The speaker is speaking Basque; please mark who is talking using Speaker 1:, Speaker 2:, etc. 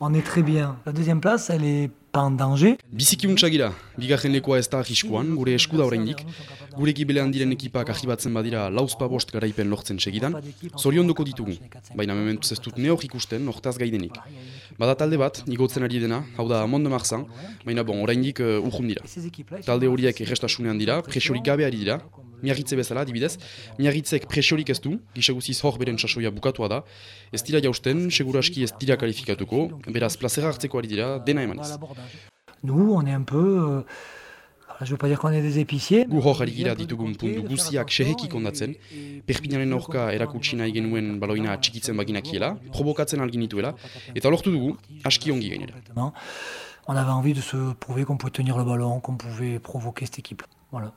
Speaker 1: On est très bien. La deuxième place, elle est pas en danger.
Speaker 2: Biziki untxagira, bigarren lekoa ez da arriskuan, gure esku da oraindik. Gure gibelean diren ekipak arribatzen badira lauzpa bost garaipen lortzen segidan, zorion doko ditugu, baina mementuz ez dut neok ikusten hortaz gaidenik. Bada talde bat, igotzen ari dena, hau da Monde Marzan, baina bon, oraindik uh, urjum dira. Talde horiek errestasunean dira, presiorik gabe ari dira, miarritze bezala, dibidez, miarritzek presiorik ez du, gisaguziz hor beren sasoia bukatua da, ez dira jausten, seguraski ez dira kalifikatuko, beraz plazera hartzeko ari dira, dena emanez.
Speaker 1: Nous, on est un peu... Euh, je veux pas dire qu'on est des épiciers.
Speaker 2: Gu hor gira ditugun puntu guziak seheki kondatzen, perpinaren orka erakutsi nahi genuen baloina txikitzen baginakiela, provokatzen alginituela, eta lortu dugu, aski ongi gainera.
Speaker 1: On avait envie de se prouver qu'on pouvait tenir le ballon, qu'on pouvait provoquer cette équipe. Voilà.